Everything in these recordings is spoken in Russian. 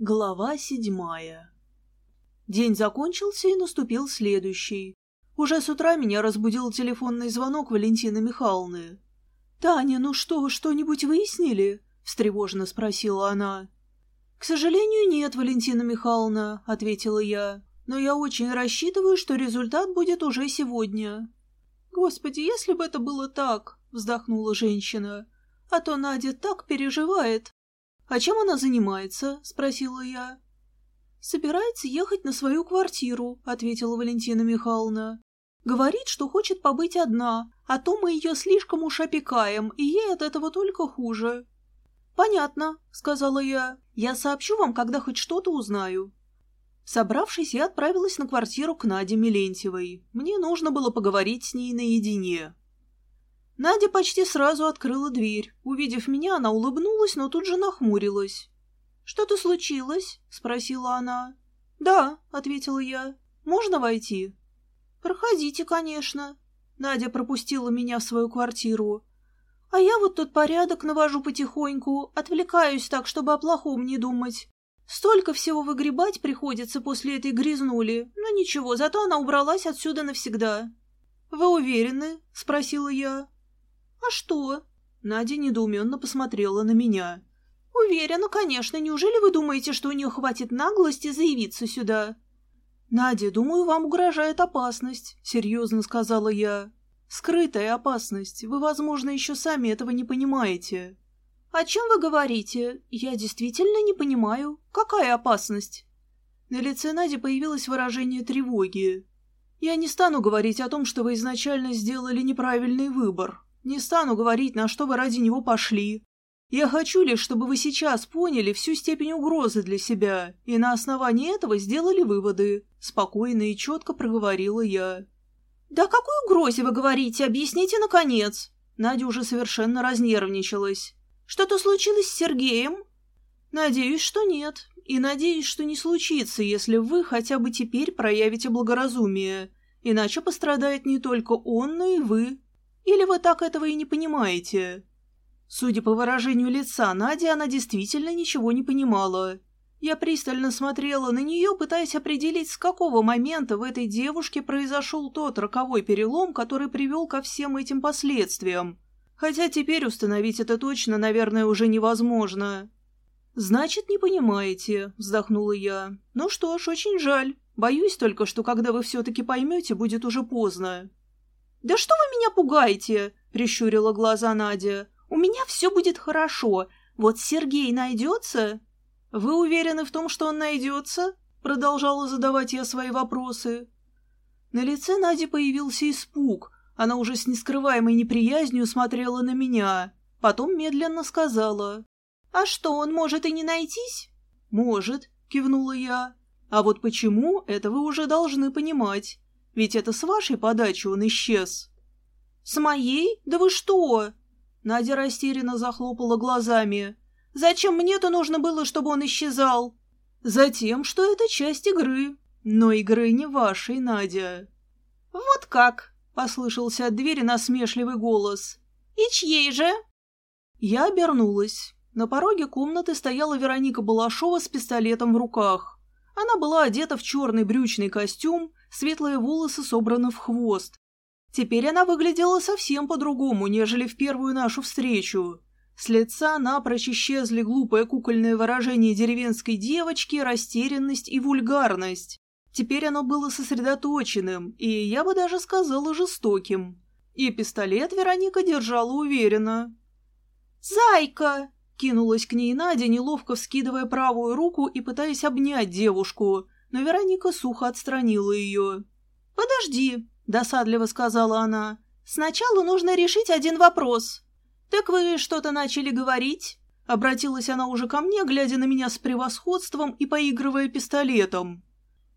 Глава седьмая День закончился и наступил следующий. Уже с утра меня разбудил телефонный звонок Валентины Михайловны. «Таня, ну что, что-нибудь выяснили?» — встревоженно спросила она. «К сожалению, нет, Валентина Михайловна», — ответила я. «Но я очень рассчитываю, что результат будет уже сегодня». «Господи, если бы это было так!» — вздохнула женщина. «А то Надя так переживает». «А чем она занимается?» — спросила я. «Собирается ехать на свою квартиру», — ответила Валентина Михайловна. «Говорит, что хочет побыть одна, а то мы ее слишком уж опекаем, и ей от этого только хуже». «Понятно», — сказала я. «Я сообщу вам, когда хоть что-то узнаю». Собравшись, я отправилась на квартиру к Наде Милентьевой. Мне нужно было поговорить с ней наедине. Надя почти сразу открыла дверь. Увидев меня, она улыбнулась, но тут же нахмурилась. «Что-то случилось?» — спросила она. «Да», — ответила я. «Можно войти?» «Проходите, конечно». Надя пропустила меня в свою квартиру. А я вот тут порядок навожу потихоньку, отвлекаюсь так, чтобы о плохом не думать. Столько всего выгребать приходится после этой грязнули. Но ничего, зато она убралась отсюда навсегда. «Вы уверены?» — спросила я. «А что?» Надя недоуменно посмотрела на меня. «Уверена, конечно. Неужели вы думаете, что у нее хватит наглости заявиться сюда?» «Надя, думаю, вам угрожает опасность», — серьезно сказала я. Скрытая опасность. Вы, возможно, еще сами этого не понимаете. О чем вы говорите? Я действительно не понимаю. Какая опасность? На лице Нади появилось выражение тревоги. Я не стану говорить о том, что вы изначально сделали неправильный выбор. Не стану говорить, на что вы ради него пошли. Я хочу лишь, чтобы вы сейчас поняли всю степень угрозы для себя и на основании этого сделали выводы. Спокойно и четко проговорила я. «Да о какой угрозе вы говорите? Объясните, наконец!» Надя уже совершенно разнервничалась. «Что-то случилось с Сергеем?» «Надеюсь, что нет. И надеюсь, что не случится, если вы хотя бы теперь проявите благоразумие. Иначе пострадает не только он, но и вы. Или вы так этого и не понимаете?» Судя по выражению лица Нади, она действительно ничего не понимала. Я пристально смотрела на нее, пытаясь определить, с какого момента в этой девушке произошел тот роковой перелом, который привел ко всем этим последствиям. Хотя теперь установить это точно, наверное, уже невозможно. «Значит, не понимаете», — вздохнула я. «Ну что ж, очень жаль. Боюсь только, что когда вы все-таки поймете, будет уже поздно». «Да что вы меня пугаете?» — прищурила глаза Надя. «У меня все будет хорошо. Вот Сергей найдется...» «Вы уверены в том, что он найдется?» Продолжала задавать я свои вопросы. На лице Нади появился испуг. Она уже с нескрываемой неприязнью смотрела на меня. Потом медленно сказала. «А что, он может и не найтись?» «Может», — кивнула я. «А вот почему, это вы уже должны понимать. Ведь это с вашей подачи он исчез». «С моей? Да вы что?» Надя растерянно захлопала глазами. Зачем мне-то нужно было, чтобы он исчезал? Затем, что это часть игры. Но игры не вашей, Надя. Вот как? Послышался от двери насмешливый голос. И чьей же? Я обернулась. На пороге комнаты стояла Вероника Балашова с пистолетом в руках. Она была одета в черный брючный костюм, светлые волосы собраны в хвост. Теперь она выглядела совсем по-другому, нежели в первую нашу встречу. С лица напрочь исчезли глупое кукольное выражение деревенской девочки, растерянность и вульгарность. Теперь оно было сосредоточенным, и я бы даже сказала жестоким. И пистолет Вероника держала уверенно. «Зайка!» — кинулась к ней Надя, неловко вскидывая правую руку и пытаясь обнять девушку, но Вероника сухо отстранила ее. «Подожди», — досадливо сказала она. «Сначала нужно решить один вопрос». «Так вы что-то начали говорить?» Обратилась она уже ко мне, глядя на меня с превосходством и поигрывая пистолетом.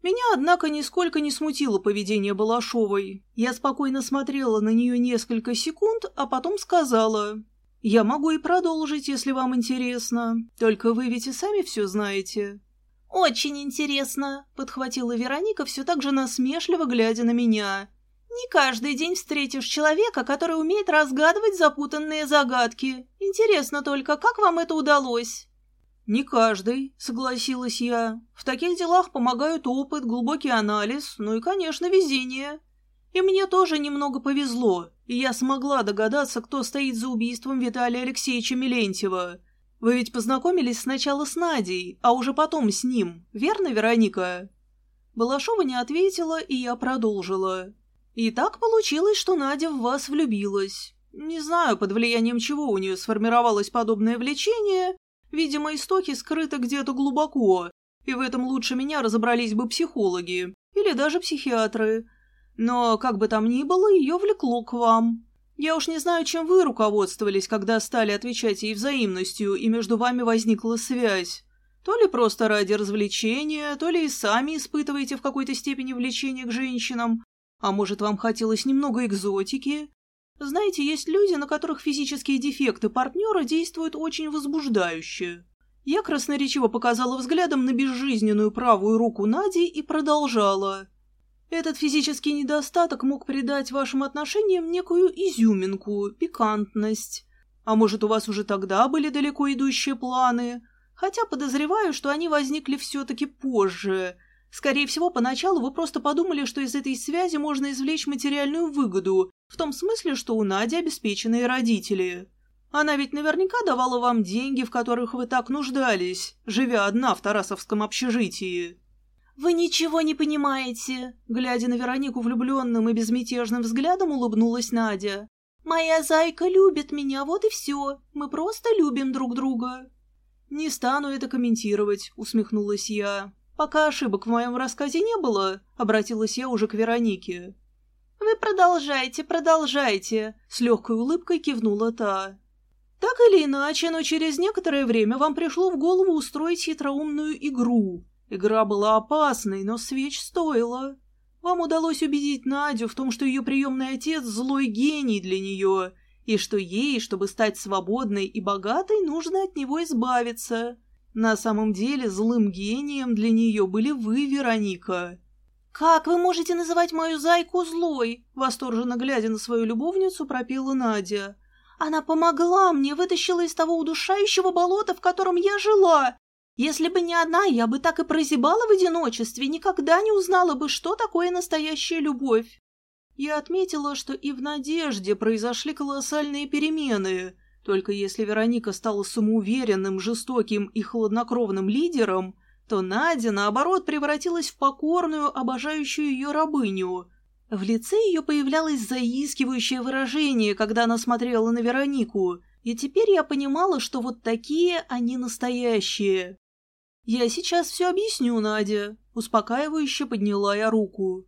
Меня, однако, нисколько не смутило поведение Балашовой. Я спокойно смотрела на нее несколько секунд, а потом сказала. «Я могу и продолжить, если вам интересно. Только вы ведь и сами все знаете». «Очень интересно», — подхватила Вероника, все так же насмешливо глядя на меня. Не каждый день встретишь человека, который умеет разгадывать запутанные загадки. Интересно только, как вам это удалось?» «Не каждый», — согласилась я. «В таких делах помогают опыт, глубокий анализ, ну и, конечно, везение. И мне тоже немного повезло, и я смогла догадаться, кто стоит за убийством Виталия Алексеевича Милентьева. Вы ведь познакомились сначала с Надей, а уже потом с ним, верно, Вероника?» Балашова не ответила, и я продолжила. «И так получилось, что Надя в вас влюбилась. Не знаю, под влиянием чего у нее сформировалось подобное влечение. Видимо, истоки скрыты где-то глубоко, и в этом лучше меня разобрались бы психологи или даже психиатры. Но, как бы там ни было, ее влекло к вам. Я уж не знаю, чем вы руководствовались, когда стали отвечать ей взаимностью, и между вами возникла связь. То ли просто ради развлечения, то ли и сами испытываете в какой-то степени влечение к женщинам, а может, вам хотелось немного экзотики? Знаете, есть люди, на которых физические дефекты партнера действуют очень возбуждающе. Я красноречиво показала взглядом на безжизненную правую руку Нади и продолжала. Этот физический недостаток мог придать вашим отношениям некую изюминку, пикантность. А может, у вас уже тогда были далеко идущие планы? Хотя подозреваю, что они возникли все-таки позже. Скорее всего, поначалу вы просто подумали, что из этой связи можно извлечь материальную выгоду, в том смысле, что у Нади обеспеченные родители. Она ведь наверняка давала вам деньги, в которых вы так нуждались, живя одна в Тарасовском общежитии. «Вы ничего не понимаете!» Глядя на Веронику влюбленным и безмятежным взглядом, улыбнулась Надя. «Моя зайка любит меня, вот и все. Мы просто любим друг друга». «Не стану это комментировать», — усмехнулась я. «Пока ошибок в моем рассказе не было», — обратилась я уже к Веронике. «Вы продолжайте, продолжайте», — с легкой улыбкой кивнула та. «Так или иначе, но через некоторое время вам пришло в голову устроить хитроумную игру, Игра была опасной, но свеч стоила. Вам удалось убедить Надю в том, что ее приемный отец – злой гений для нее, и что ей, чтобы стать свободной и богатой, нужно от него избавиться. На самом деле злым гением для нее были вы, Вероника. «Как вы можете называть мою зайку злой?» Восторженно глядя на свою любовницу, пропела Надя. «Она помогла мне, вытащила из того удушающего болота, в котором я жила, если бы не одна, я бы так и прозябала в одиночестве, никогда не узнала бы, что такое настоящая любовь. Я отметила, что и в Надежде произошли колоссальные перемены. Только если Вероника стала самоуверенным, жестоким и хладнокровным лидером, то Надя, наоборот, превратилась в покорную, обожающую ее рабыню. В лице ее появлялось заискивающее выражение, когда она смотрела на Веронику, и теперь я понимала, что вот такие они настоящие. «Я сейчас все объясню, Надя», — успокаивающе подняла я руку.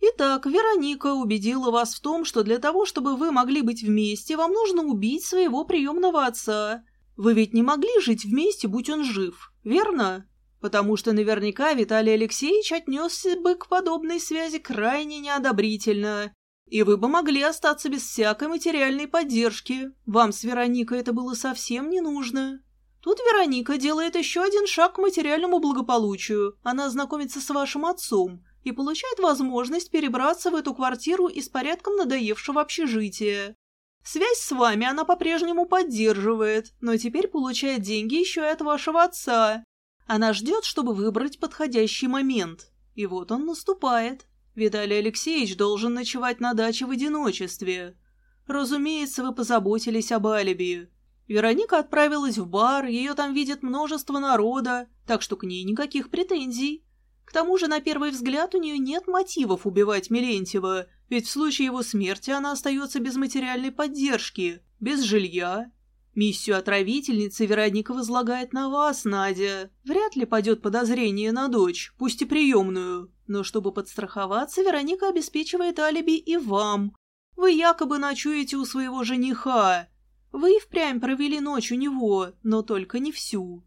«Итак, Вероника убедила вас в том, что для того, чтобы вы могли быть вместе, вам нужно убить своего приемного отца. Вы ведь не могли жить вместе, будь он жив, верно? Потому что наверняка Виталий Алексеевич отнесся бы к подобной связи крайне неодобрительно, и вы бы могли остаться без всякой материальной поддержки. Вам с Вероникой это было совсем не нужно». Тут Вероника делает еще один шаг к материальному благополучию. Она знакомится с вашим отцом и получает возможность перебраться в эту квартиру из порядком надоевшего общежития. Связь с вами она по-прежнему поддерживает, но теперь получает деньги еще и от вашего отца. Она ждет, чтобы выбрать подходящий момент. И вот он наступает. Виталий Алексеевич должен ночевать на даче в одиночестве. Разумеется, вы позаботились об алиби. Вероника отправилась в бар, ее там видит множество народа, так что к ней никаких претензий. К тому же, на первый взгляд, у нее нет мотивов убивать Мелентьева, ведь в случае его смерти она остается без материальной поддержки, без жилья. Миссию отравительницы Вероника возлагает на вас, Надя. Вряд ли пойдет подозрение на дочь, пусть и приемную. Но чтобы подстраховаться, Вероника обеспечивает алиби и вам. Вы якобы ночуете у своего жениха, вы и впрямь провели ночь у него, но только не всю.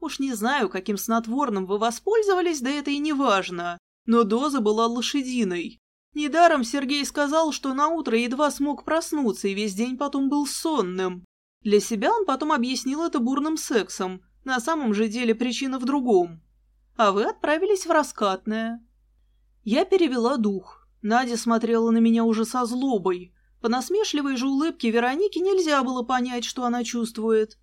Уж не знаю, каким снотворным вы воспользовались, да это и не важно. Но доза была лошадиной. Недаром Сергей сказал, что наутро едва смог проснуться и весь день потом был сонным. Для себя он потом объяснил это бурным сексом. На самом же деле причина в другом. А вы отправились в раскатное. Я перевела дух. Надя смотрела на меня уже со злобой. По насмешливой же улыбке Вероники нельзя было понять, что она чувствует.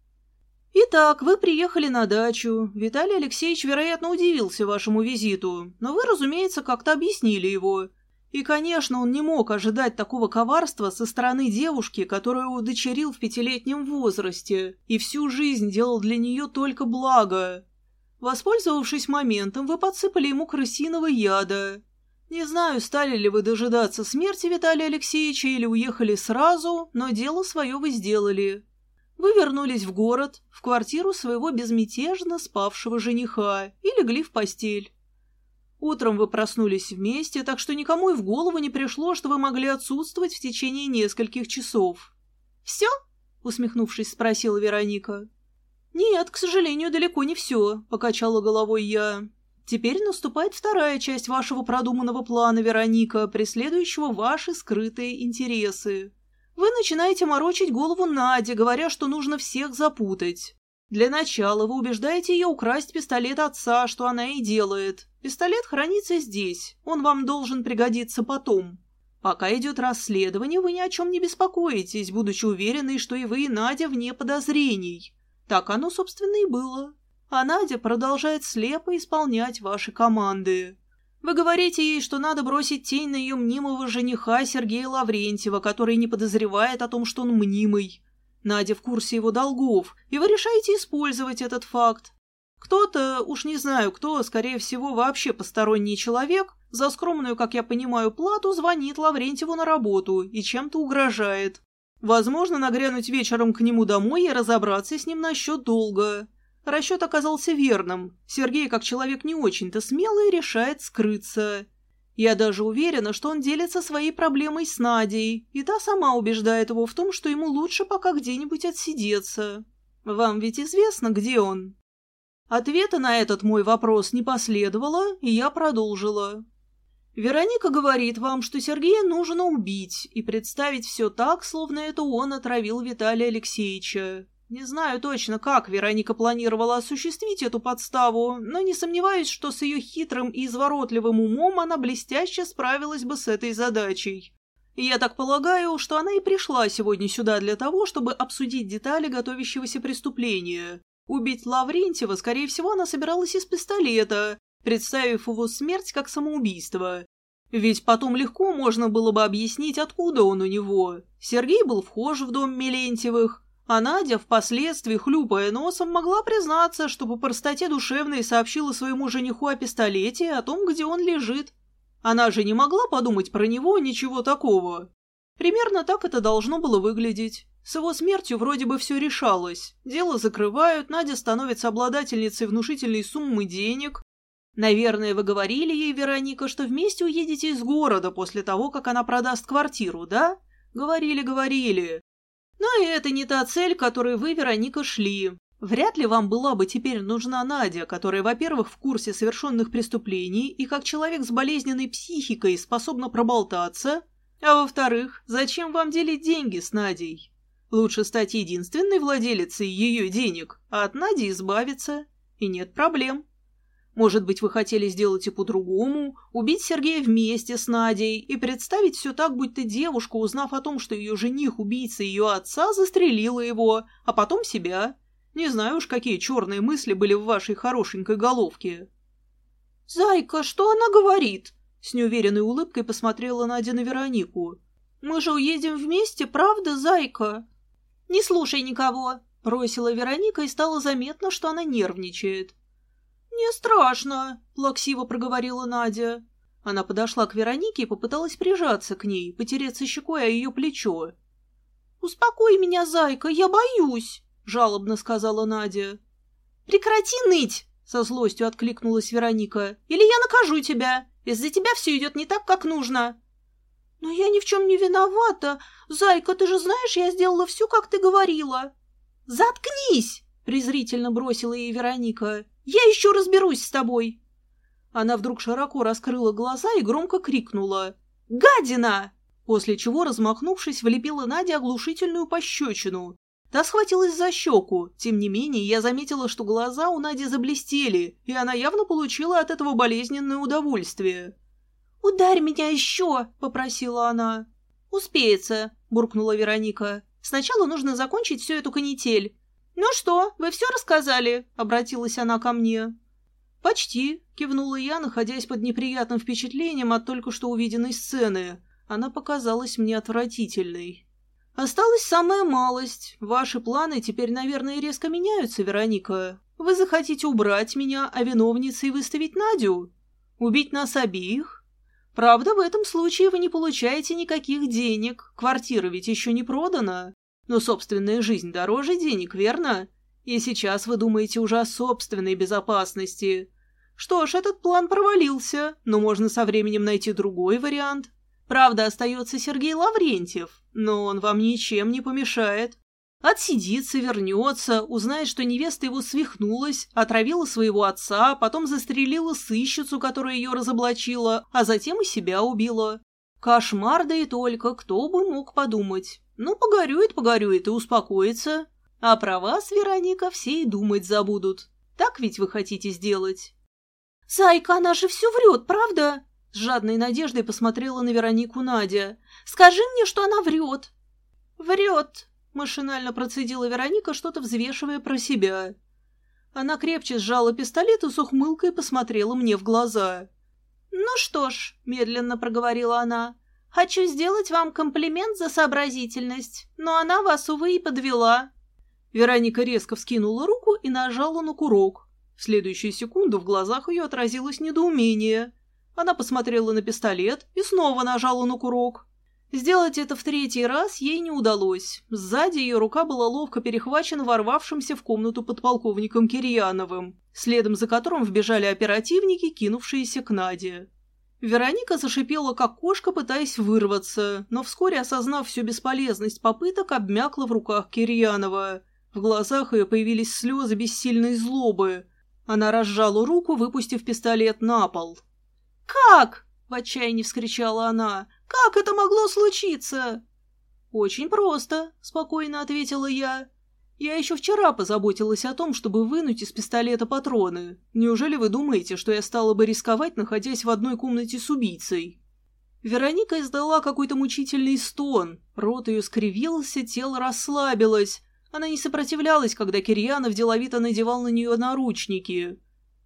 Итак, вы приехали на дачу. Виталий Алексеевич, вероятно, удивился вашему визиту, но вы, разумеется, как-то объяснили его. И, конечно, он не мог ожидать такого коварства со стороны девушки, которую удочерил в пятилетнем возрасте и всю жизнь делал для нее только благо. Воспользовавшись моментом, вы подсыпали ему крысиного яда. Не знаю, стали ли вы дожидаться смерти Виталия Алексеевича или уехали сразу, но дело свое вы сделали. Вы вернулись в город, в квартиру своего безмятежно спавшего жениха и легли в постель. Утром вы проснулись вместе, так что никому и в голову не пришло, что вы могли отсутствовать в течение нескольких часов. «Все?» — усмехнувшись, спросила Вероника. «Нет, к сожалению, далеко не все», — покачала головой я. «Теперь наступает вторая часть вашего продуманного плана, Вероника, преследующего ваши скрытые интересы. Вы начинаете морочить голову Наде, говоря, что нужно всех запутать. Для начала вы убеждаете ее украсть пистолет отца, что она и делает. Пистолет хранится здесь, он вам должен пригодиться потом. Пока идет расследование, вы ни о чем не беспокоитесь, будучи уверены, что и вы, и Надя, вне подозрений. Так оно, собственно, и было. А Надя продолжает слепо исполнять ваши команды. Вы говорите ей, что надо бросить тень на ее мнимого жениха Сергея Лаврентьева, который не подозревает о том, что он мнимый. Надя в курсе его долгов, и вы решаете использовать этот факт. Кто-то, уж не знаю кто, скорее всего, вообще посторонний человек, за скромную, как я понимаю, плату звонит Лаврентьеву на работу и чем-то угрожает. Возможно, нагрянуть вечером к нему домой и разобраться с ним насчет долга. Расчет оказался верным. Сергей, как человек не очень-то смелый, решает скрыться. Я даже уверена, что он делится своей проблемой с Надей, и та сама убеждает его в том, что ему лучше пока где-нибудь отсидеться. Вам ведь известно, где он?» Ответа на этот мой вопрос не последовало, и я продолжила. Вероника говорит вам, что Сергея нужно убить и представить все так, словно это он отравил Виталия Алексеевича. Не знаю точно, как Вероника планировала осуществить эту подставу, но не сомневаюсь, что с ее хитрым и изворотливым умом она блестяще справилась бы с этой задачей. И я так полагаю, что она и пришла сегодня сюда для того, чтобы обсудить детали готовящегося преступления. Убить Лаврентьева, скорее всего, она собиралась из пистолета, представив его смерть как самоубийство. Ведь потом легко можно было бы объяснить, откуда он у него. Сергей был вхож в дом Мелентьевых, а Надя, впоследствии, хлюпая носом, могла признаться, что по простоте душевной сообщила своему жениху о пистолете и о том, где он лежит. Она же не могла подумать про него ничего такого. Примерно так это должно было выглядеть. С его смертью вроде бы все решалось. Дело закрывают, Надя становится обладательницей внушительной суммы денег. Наверное, вы говорили ей, Вероника, что вместе уедете из города после того, как она продаст квартиру, да? Говорили, говорили. Но и это не та цель, к которой вы, Вероника, шли. Вряд ли вам была бы теперь нужна Надя, которая, во-первых, в курсе совершенных преступлений и как человек с болезненной психикой способна проболтаться, а во-вторых, зачем вам делить деньги с Надей? Лучше стать единственной владелицей ее денег, а от Нади избавиться, и нет проблем. Может быть, вы хотели сделать и по-другому, убить Сергея вместе с Надей и представить все так, будто девушка, узнав о том, что ее жених, убийца ее отца, застрелила его, а потом себя. Не знаю уж, какие черные мысли были в вашей хорошенькой головке. «Зайка, что она говорит?» С неуверенной улыбкой посмотрела Надя на Веронику. «Мы же уедем вместе, правда, Зайка?» «Не слушай никого», — бросила Вероника, и стало заметно, что она нервничает. «Не страшно», — плаксиво проговорила Надя. Она подошла к Веронике и попыталась прижаться к ней, потереться щекой о ее плечо. «Успокой меня, зайка, я боюсь», — жалобно сказала Надя. «Прекрати ныть!» — со злостью откликнулась Вероника. «Или я накажу тебя. Из-за тебя все идет не так, как нужно». «Но я ни в чем не виновата. Зайка, ты же знаешь, я сделала все, как ты говорила». «Заткнись!» — презрительно бросила ей Вероника. Я еще разберусь с тобой!» Она вдруг широко раскрыла глаза и громко крикнула «Гадина!», после чего, размахнувшись, влепила Наде оглушительную пощечину. Та схватилась за щеку. Тем не менее, я заметила, что глаза у Нади заблестели, и она явно получила от этого болезненное удовольствие. «Ударь меня еще!» — попросила она. «Успеется», — буркнула Вероника. «Сначала нужно закончить всю эту канитель. «Ну что, вы все рассказали?» — обратилась она ко мне. «Почти», — кивнула я, находясь под неприятным впечатлением от только что увиденной сцены. Она показалась мне отвратительной. «Осталась самая малость. Ваши планы теперь, наверное, резко меняются, Вероника. Вы захотите убрать меня, а виновницей выставить Надю? Убить нас обеих? Правда, в этом случае вы не получаете никаких денег. Квартира ведь еще не продана. Но собственная жизнь дороже денег, верно? И сейчас вы думаете уже о собственной безопасности. Что ж, этот план провалился, но можно со временем найти другой вариант. Правда, остается Сергей Лаврентьев, но он вам ничем не помешает. Отсидится, вернется, узнает, что невеста его свихнулась, отравила своего отца, потом застрелила сыщицу, которая ее разоблачила, а затем и себя убила. Кошмар, да и только, кто бы мог подумать. Ну, погорюет, погорюет и успокоится. А про вас, Вероника, все и думать забудут. Так ведь вы хотите сделать? «Зайка, она же все врет, правда?» С жадной надеждой посмотрела на Веронику Надя. «Скажи мне, что она врет!» «Врет!» — машинально процедила Вероника, что-то взвешивая про себя. Она крепче сжала пистолет и с ухмылкой посмотрела мне в глаза. «Ну что ж», — медленно проговорила она, — «хочу сделать вам комплимент за сообразительность, но она вас, увы, и подвела». Вероника резко вскинула руку и нажала на курок. В следующую секунду в глазах ее отразилось недоумение. Она посмотрела на пистолет и снова нажала на курок. Сделать это в третий раз ей не удалось. Сзади ее рука была ловко перехвачена ворвавшимся в комнату подполковником Кирьяновым, следом за которым вбежали оперативники, кинувшиеся к Наде. Вероника зашипела, как кошка, пытаясь вырваться, но вскоре, осознав всю бесполезность попыток, обмякла в руках Кирьянова. В глазах ее появились слезы бессильной злобы. Она разжала руку, выпустив пистолет на пол. «Как?» — в отчаянии вскричала она. «Как это могло случиться?» «Очень просто», — спокойно ответила я. «Я еще вчера позаботилась о том, чтобы вынуть из пистолета патроны. Неужели вы думаете, что я стала бы рисковать, находясь в одной комнате с убийцей?» Вероника издала какой-то мучительный стон. Рот ее скривился, тело расслабилось. Она не сопротивлялась, когда Кирьянов деловито надевал на нее наручники.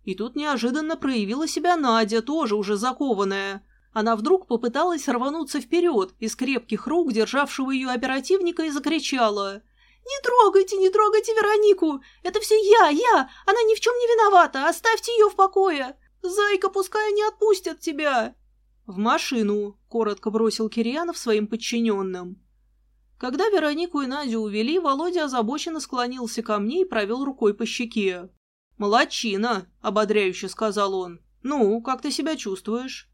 И тут неожиданно проявила себя Надя, тоже уже закованная. Она вдруг попыталась рвануться вперед из крепких рук державшего ее оперативника и закричала. «Не трогайте, не трогайте Веронику! Это все я, я! Она ни в чем не виновата! Оставьте ее в покое! Зайка, пускай не отпустят тебя!» «В машину!» — коротко бросил Кирьянов своим подчиненным. Когда Веронику и Надю увели, Володя озабоченно склонился ко мне и провел рукой по щеке. «Молодчина!» — ободряюще сказал он. «Ну, как ты себя чувствуешь?»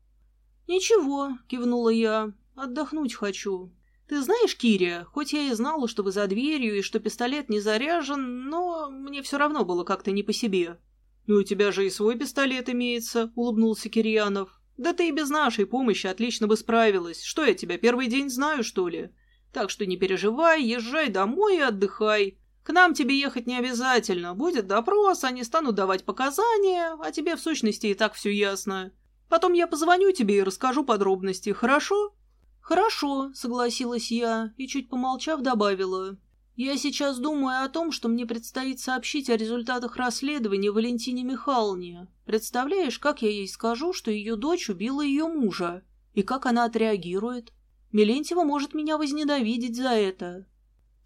«Ничего», — кивнула я. «Отдохнуть хочу. Ты знаешь, Кирия, хоть я и знала, что вы за дверью и что пистолет не заряжен, но мне все равно было как-то не по себе». «Ну, у тебя же и свой пистолет имеется», — улыбнулся Кирьянов. «Да ты и без нашей помощи отлично бы справилась. Что я тебя первый день знаю, что ли? Так что не переживай, езжай домой и отдыхай. К нам тебе ехать не обязательно. Будет допрос, они станут давать показания, а тебе в сущности и так все ясно. Потом я позвоню тебе и расскажу подробности, хорошо?» «Хорошо», — согласилась я и, чуть помолчав, добавила. «Я сейчас думаю о том, что мне предстоит сообщить о результатах расследования Валентине Михайловне. Представляешь, как я ей скажу, что ее дочь убила ее мужа? И как она отреагирует? Мелентьева может меня возненавидеть за это.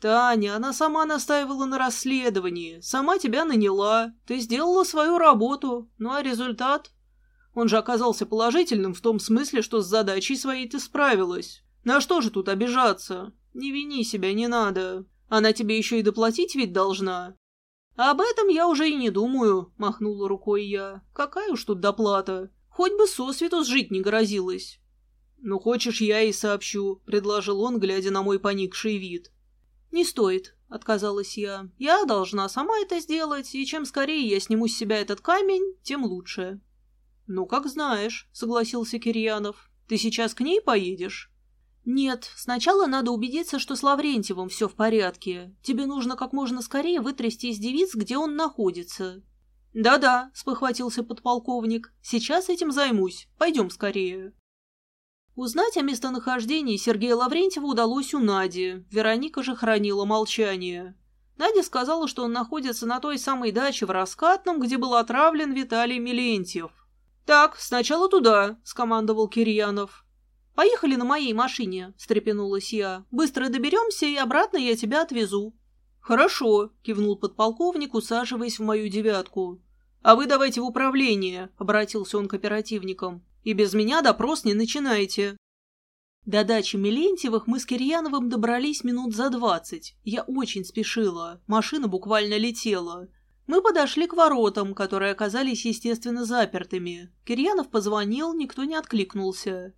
«Таня, она сама настаивала на расследовании, сама тебя наняла, ты сделала свою работу, ну а результат? Он же оказался положительным в том смысле, что с задачей своей ты справилась. На что же тут обижаться? Не вини себя, не надо. Она тебе еще и доплатить ведь должна». «Об этом я уже и не думаю», — махнула рукой я. «Какая уж тут доплата? Хоть бы сосвету сжить не грозилось». «Ну, хочешь, я и сообщу», — предложил он, глядя на мой поникший вид. «Не стоит», — отказалась я. «Я должна сама это сделать, и чем скорее я сниму с себя этот камень, тем лучше». «Ну, как знаешь», — согласился Кирьянов. «Ты сейчас к ней поедешь?» «Нет, сначала надо убедиться, что с Лаврентьевым все в порядке. Тебе нужно как можно скорее вытрясти из девиц, где он находится». «Да-да», — спохватился подполковник. «Сейчас этим займусь. Пойдем скорее». Узнать о местонахождении Сергея Лаврентьева удалось у Нади, Вероника же хранила молчание. Надя сказала, что он находится на той самой даче в Раскатном, где был отравлен Виталий Милентьев. «Так, сначала туда», — скомандовал Кирьянов. «Поехали на моей машине», — встрепенулась я. «Быстро доберемся, и обратно я тебя отвезу». «Хорошо», — кивнул подполковник, усаживаясь в мою девятку. «А вы давайте в управление», — обратился он к оперативникам. «И без меня допрос не начинайте». До дачи Милентьевых мы с Кирьяновым добрались минут за двадцать. Я очень спешила, машина буквально летела. Мы подошли к воротам, которые оказались, естественно, запертыми. Кирьянов позвонил, никто не откликнулся.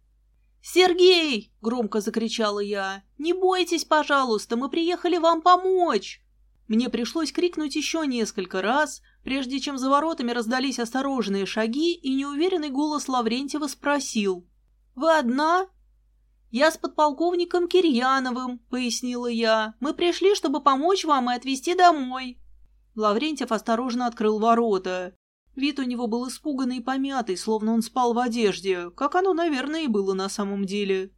«Сергей!» — громко закричала я. «Не бойтесь, пожалуйста, мы приехали вам помочь!» Мне пришлось крикнуть еще несколько раз, прежде чем за воротами раздались осторожные шаги, и неуверенный голос Лаврентьева спросил. «Вы одна?» «Я с подполковником Кирьяновым», — пояснила я. «Мы пришли, чтобы помочь вам и отвезти домой». Лаврентьев осторожно открыл ворота. Вид у него был испуганный и помятый, словно он спал в одежде, как оно, наверное, и было на самом деле.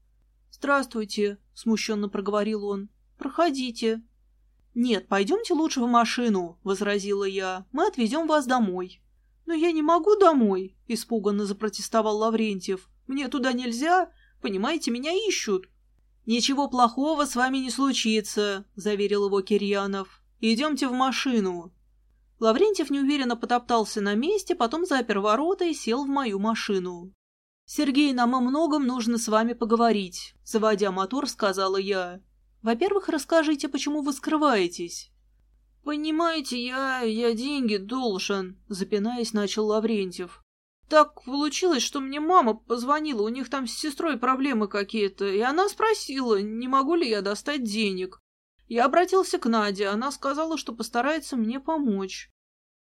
«Здравствуйте», — смущенно проговорил он. «Проходите». «Нет, пойдемте лучше в машину», — возразила я. «Мы отвезем вас домой». «Но я не могу домой», — испуганно запротестовал Лаврентьев. «Мне туда нельзя. Понимаете, меня ищут». «Ничего плохого с вами не случится», — заверил его Кирьянов. «Идемте в машину». Лаврентьев неуверенно потоптался на месте, потом запер ворота и сел в мою машину. «Сергей, нам о многом нужно с вами поговорить», — заводя мотор, сказала я. «Во-первых, расскажите, почему вы скрываетесь?» «Понимаете, я... я деньги должен», — запинаясь, начал Лаврентьев. «Так получилось, что мне мама позвонила, у них там с сестрой проблемы какие-то, и она спросила, не могу ли я достать денег. Я обратился к Наде, она сказала, что постарается мне помочь.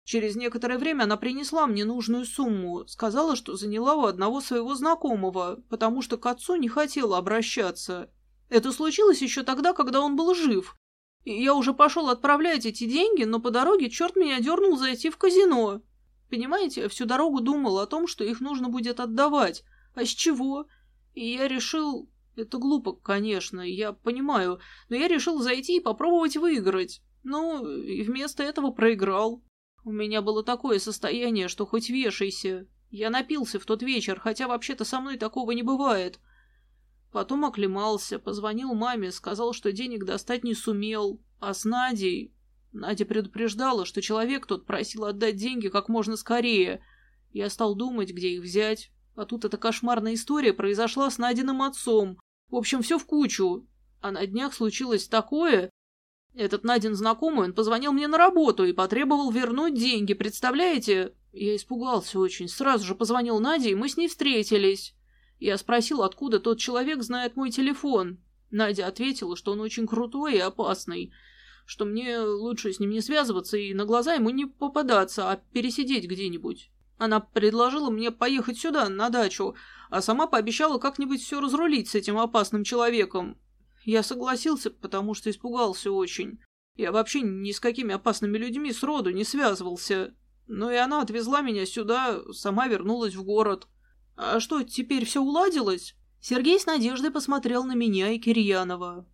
Через некоторое время она принесла мне нужную сумму, сказала, что заняла у одного своего знакомого, потому что к отцу не хотела обращаться. Это случилось еще тогда, когда он был жив. И я уже пошел отправлять эти деньги, но по дороге черт меня дернул зайти в казино. Понимаете, всю дорогу думал о том, что их нужно будет отдавать. А с чего? И я решил... Это глупо, конечно, я понимаю, но я решил зайти и попробовать выиграть. Ну, и вместо этого проиграл. У меня было такое состояние, что хоть вешайся. Я напился в тот вечер, хотя вообще-то со мной такого не бывает. Потом оклемался, позвонил маме, сказал, что денег достать не сумел. А с Надей... Надя предупреждала, что человек тот просил отдать деньги как можно скорее. Я стал думать, где их взять. А тут эта кошмарная история произошла с Надиным отцом. В общем, все в кучу. А на днях случилось такое... Этот Надин знакомый, он позвонил мне на работу и потребовал вернуть деньги, представляете? Я испугался очень. Сразу же позвонил Наде, и мы с ней встретились. Я спросил, откуда тот человек знает мой телефон. Надя ответила, что он очень крутой и опасный, что мне лучше с ним не связываться и на глаза ему не попадаться, а пересидеть где-нибудь. Она предложила мне поехать сюда, на дачу, а сама пообещала как-нибудь все разрулить с этим опасным человеком. Я согласился, потому что испугался очень. Я вообще ни с какими опасными людьми сроду не связывался. Но и она отвезла меня сюда, сама вернулась в город. А что, теперь все уладилось? Сергей с надеждой посмотрел на меня и Кирьянова.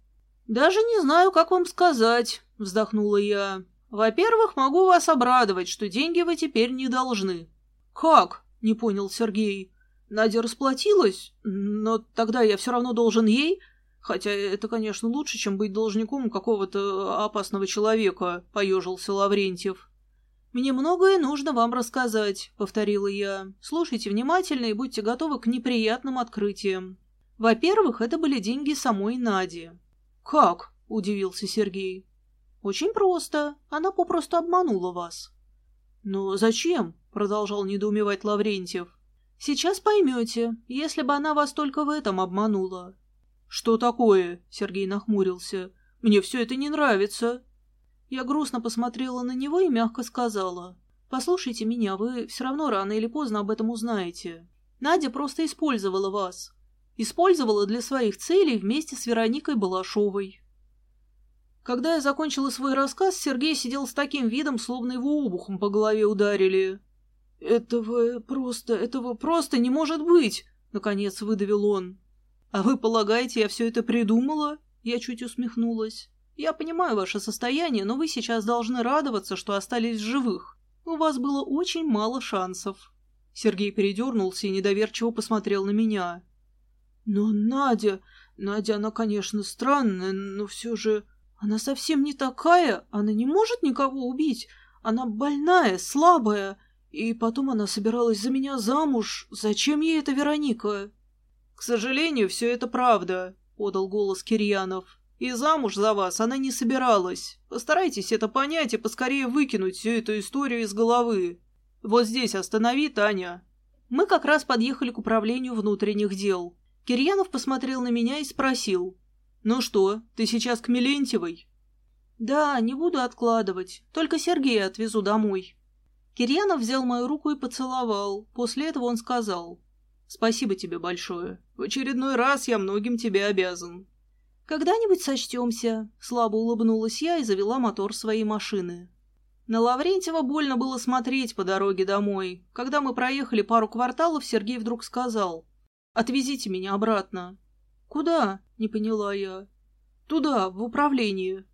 «Даже не знаю, как вам сказать», — вздохнула я. «Во-первых, могу вас обрадовать, что деньги вы теперь не должны». «Как?» — не понял Сергей. «Надя расплатилась, но тогда я все равно должен ей, хотя это, конечно, лучше, чем быть должником какого-то опасного человека», — поежился Лаврентьев. «Мне многое нужно вам рассказать», — повторила я. «Слушайте внимательно и будьте готовы к неприятным открытиям. Во-первых, это были деньги самой Нади». «Как?» — удивился Сергей. «Очень просто. Она попросту обманула вас». «Но зачем?» — продолжал недоумевать Лаврентьев. «Сейчас поймете, если бы она вас только в этом обманула». «Что такое?» — Сергей нахмурился. «Мне все это не нравится». Я грустно посмотрела на него и мягко сказала. «Послушайте меня, вы все равно рано или поздно об этом узнаете. Надя просто использовала вас. Использовала для своих целей вместе с Вероникой Балашовой». Когда я закончила свой рассказ, Сергей сидел с таким видом, словно его обухом по голове ударили. «Этого просто, этого просто не может быть!» — наконец выдавил он. «А вы полагаете, я все это придумала?» Я чуть усмехнулась. Я понимаю ваше состояние, но вы сейчас должны радоваться, что остались живых. У вас было очень мало шансов». Сергей передернулся и недоверчиво посмотрел на меня. «Но Надя... Надя, она, конечно, странная, но все же... Она совсем не такая, она не может никого убить. Она больная, слабая. И потом она собиралась за меня замуж. Зачем ей это Вероника?» «К сожалению, все это правда», — подал голос Кирьянов. «И замуж за вас она не собиралась. Постарайтесь это понять и поскорее выкинуть всю эту историю из головы. Вот здесь останови, Таня». Мы как раз подъехали к управлению внутренних дел. Кирьянов посмотрел на меня и спросил. «Ну что, ты сейчас к Милентьевой?» «Да, не буду откладывать. Только Сергея отвезу домой». Кирьянов взял мою руку и поцеловал. После этого он сказал. «Спасибо тебе большое. В очередной раз я многим тебе обязан». «Когда-нибудь сочтемся», — слабо улыбнулась я и завела мотор своей машины. На Лаврентьева больно было смотреть по дороге домой. Когда мы проехали пару кварталов, Сергей вдруг сказал. «Отвезите меня обратно». «Куда?» — не поняла я. «Туда, в управление».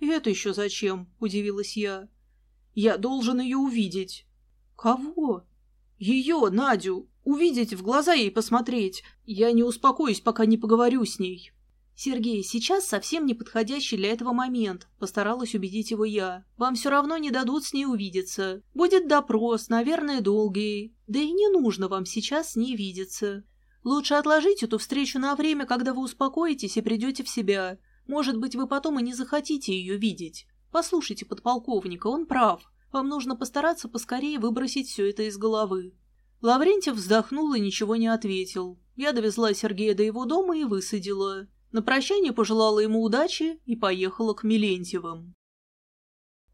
«И это еще зачем?» — удивилась я. «Я должен ее увидеть». «Кого?» «Ее, Надю. Увидеть, в глаза ей посмотреть. Я не успокоюсь, пока не поговорю с ней». «Сергей, сейчас совсем неподходящий для этого момент», — постаралась убедить его я. «Вам все равно не дадут с ней увидеться. Будет допрос, наверное, долгий. Да и не нужно вам сейчас с ней видеться. Лучше отложить эту встречу на время, когда вы успокоитесь и придете в себя. Может быть, вы потом и не захотите ее видеть. Послушайте подполковника, он прав. Вам нужно постараться поскорее выбросить все это из головы». Лаврентьев вздохнул и ничего не ответил. Я довезла Сергея до его дома и высадила. На прощание пожелала ему удачи и поехала к Милентьевым.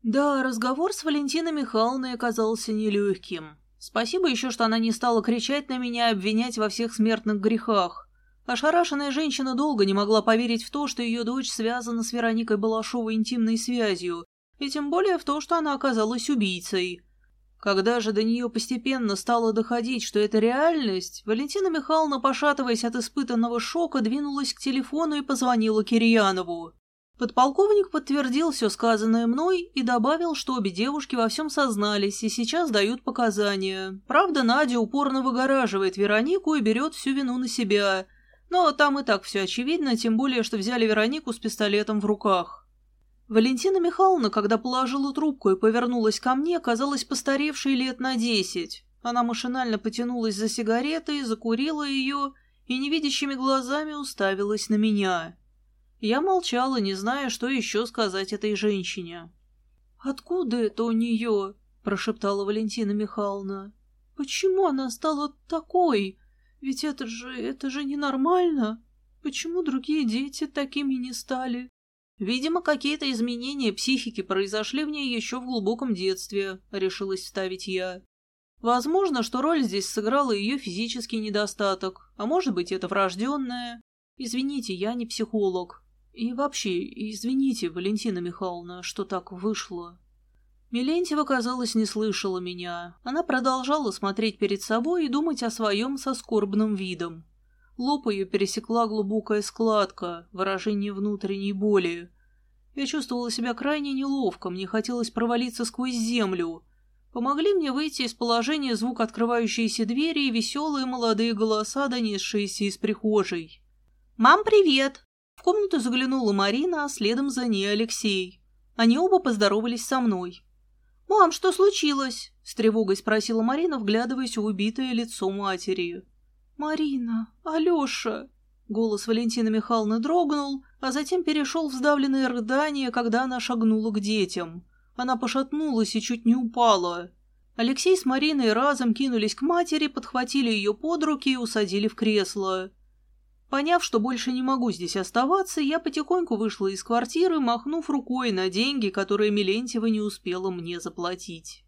Да, разговор с Валентиной Михайловной оказался нелегким. Спасибо еще, что она не стала кричать на меня и обвинять во всех смертных грехах. Ошарашенная женщина долго не могла поверить в то, что ее дочь связана с Вероникой Балашовой интимной связью, и тем более в то, что она оказалась убийцей. Когда же до нее постепенно стало доходить, что это реальность, Валентина Михайловна, пошатываясь от испытанного шока, двинулась к телефону и позвонила Кирьянову. Подполковник подтвердил все сказанное мной и добавил, что обе девушки во всем сознались и сейчас дают показания. Правда, Надя упорно выгораживает Веронику и берет всю вину на себя. Но там и так все очевидно, тем более, что взяли Веронику с пистолетом в руках. Валентина Михайловна, когда положила трубку и повернулась ко мне, казалась постаревшей лет на десять. Она машинально потянулась за сигаретой, закурила ее и невидящими глазами уставилась на меня. Я молчала, не зная, что еще сказать этой женщине. «Откуда это у нее?» – прошептала Валентина Михайловна. «Почему она стала такой? Ведь это же... это же ненормально. Почему другие дети такими не стали?» Видимо, какие-то изменения психики произошли в ней еще в глубоком детстве, решилась вставить я. Возможно, что роль здесь сыграла ее физический недостаток, а может быть, это врожденное. Извините, я не психолог. И вообще, извините, Валентина Михайловна, что так вышло. Милентьева, казалось, не слышала меня. Она продолжала смотреть перед собой и думать о своем со скорбным видом. Лоб ее пересекла глубокая складка, выражение внутренней боли. Я чувствовала себя крайне неловко, мне хотелось провалиться сквозь землю. Помогли мне выйти из положения звук открывающейся двери и веселые молодые голоса, донесшиеся из прихожей. «Мам, привет!» В комнату заглянула Марина, а следом за ней Алексей. Они оба поздоровались со мной. «Мам, что случилось?» — с тревогой спросила Марина, вглядываясь в убитое лицо матери. «Марина! Алеша!» Голос Валентины Михайловны дрогнул, а затем перешел в сдавленное рыдание, когда она шагнула к детям. Она пошатнулась и чуть не упала. Алексей с Мариной разом кинулись к матери, подхватили ее под руки и усадили в кресло. Поняв, что больше не могу здесь оставаться, я потихоньку вышла из квартиры, махнув рукой на деньги, которые Милентьева не успела мне заплатить.